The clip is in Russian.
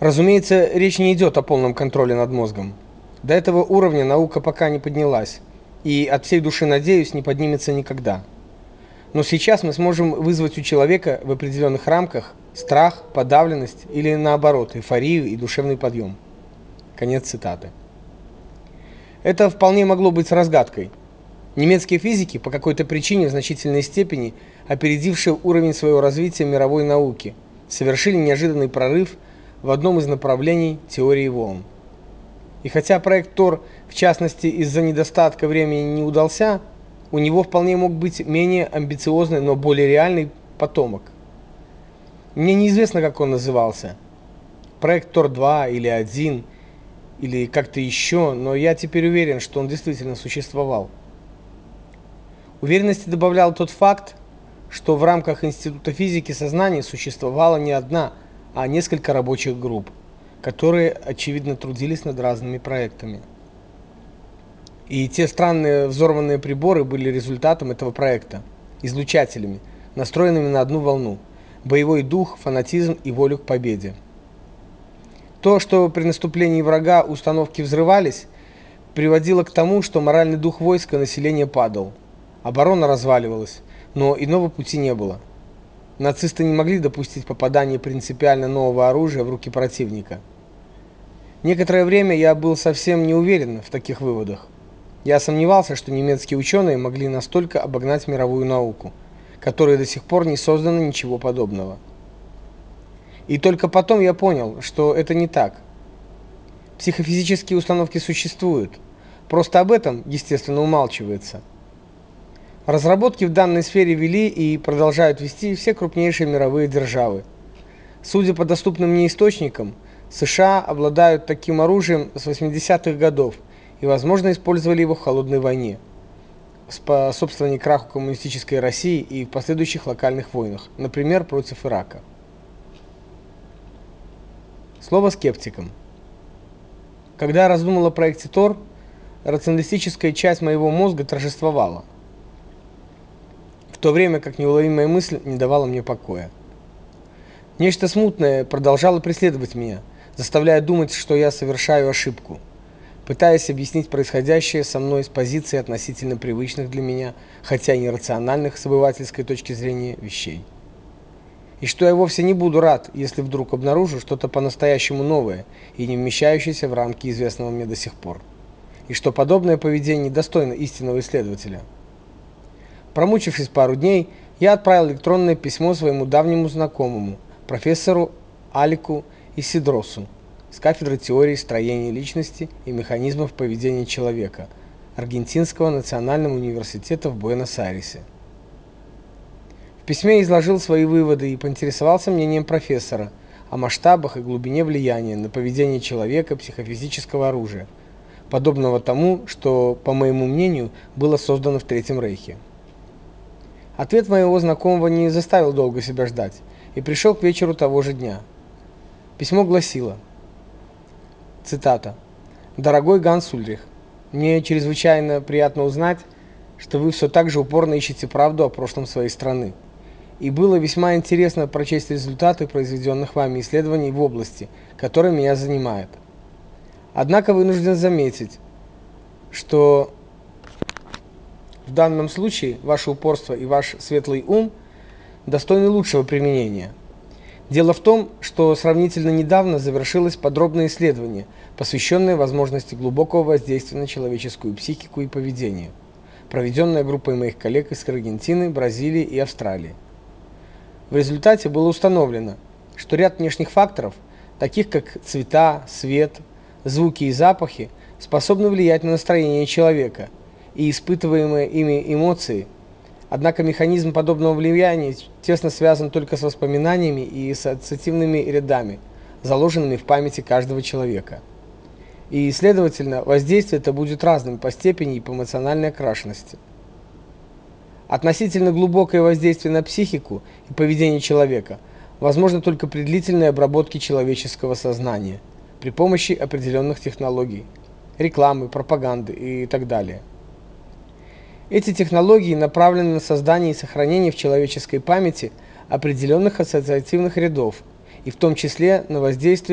Разумеется, речь не идет о полном контроле над мозгом. До этого уровня наука пока не поднялась, и от всей души надеюсь, не поднимется никогда. Но сейчас мы сможем вызвать у человека в определенных рамках страх, подавленность или наоборот, эйфорию и душевный подъем. Конец цитаты. Это вполне могло быть разгадкой. Немецкие физики по какой-то причине в значительной степени опередившие уровень своего развития мировой науки, совершили неожиданный прорыв в одном из направлений теории волн. И хотя проект Тор, в частности, из-за недостатка времени не удался, у него вполне мог быть менее амбициозный, но более реальный потомок. Мне неизвестно, как он назывался. Проект Тор 2 или 1 или как-то еще, но я теперь уверен, что он действительно существовал. Уверенности добавлял тот факт, что в рамках Института физики сознания существовала не одна, а несколько рабочих групп, которые очевидно трудились над разными проектами. И те странные взорванные приборы были результатом этого проекта, излучателями, настроенными на одну волну: боевой дух, фанатизм и волю к победе. То, что при наступлении врага установки взрывались, приводило к тому, что моральный дух войска и населения падал. Оборона разваливалась, но иного пути не было. Нацисты не могли допустить попадания принципиально нового оружия в руки противника. Некоторое время я был совсем не уверен в таких выводах. Я сомневался, что немецкие ученые могли настолько обогнать мировую науку, которой до сих пор не создано ничего подобного. И только потом я понял, что это не так. Психофизические установки существуют. Просто об этом, естественно, умалчивается. Разработки в данной сфере вели и продолжают вести все крупнейшие мировые державы. Судя по доступным мне источникам, США обладают таким оружием с 80-х годов и, возможно, использовали его в холодной войне, способствовали краху коммунистической России и в последующих локальных войнах, например, против Ирака. Слово скептикам. Когда я раздумывал о проекте Тор, рационалистическая часть моего мозга торжествовала то время как неуловимая мысль не давала мне покоя. Нечто смутное продолжало преследовать меня, заставляя думать, что я совершаю ошибку, пытаясь объяснить происходящее со мной с позиции относительно привычных для меня, хотя и нерациональных с обывательской точки зрения вещей. И что я вовсе не буду рад, если вдруг обнаружу что-то по-настоящему новое и не вмещающееся в рамки известного мне до сих пор. И что подобное поведение достойно истинного исследователя. Промучившись пару дней, я отправил электронное письмо своему давнему знакомому, профессору Алику Исидросу с кафедры теории строения личности и механизмов поведения человека Аргентинского национального университета в Буэнос-Айресе. В письме изложил свои выводы и поинтересовался мнением профессора о масштабах и глубине влияния на поведение человека психофизического оружия, подобного тому, что, по моему мнению, было создано в Третьем Рейхе. Ответ моего знакомого не заставил долго себя ждать и пришел к вечеру того же дня. Письмо гласило: цитата: "Дорогой Ганс Ульрих, мне чрезвычайно приятно узнать, что вы все так же упорно ищете правду о прошлом своей страны. И было весьма интересно прочесть результаты произведенных вами исследований в области, которая меня занимает. Однако вынужден заметить, что в данном случае ваше упорство и ваш светлый ум достойны лучшего применения. Дело в том, что сравнительно недавно завершилось подробное исследование, посвященное возможности глубокого воздействия на человеческую психику и поведение, проведенное группой моих коллег из Аргентины, Бразилии и Австралии. В результате было установлено, что ряд внешних факторов, таких как цвета, свет, звуки и запахи, способны влиять на настроение человека – и испытываемые ими эмоции. Однако механизм подобного влияния тесно связан только с воспоминаниями и ассоциативными рядами, заложенными в памяти каждого человека. И, следовательно, воздействие это будет разным по степени и по эмоциональной окрашенности. Относительно глубокое воздействие на психику и поведение человека возможно только при длительной обработке человеческого сознания при помощи определенных технологий, рекламы, пропаганды и так далее. Эти технологии направлены на создание и сохранение в человеческой памяти определенных ассоциативных рядов, и в том числе на воздействие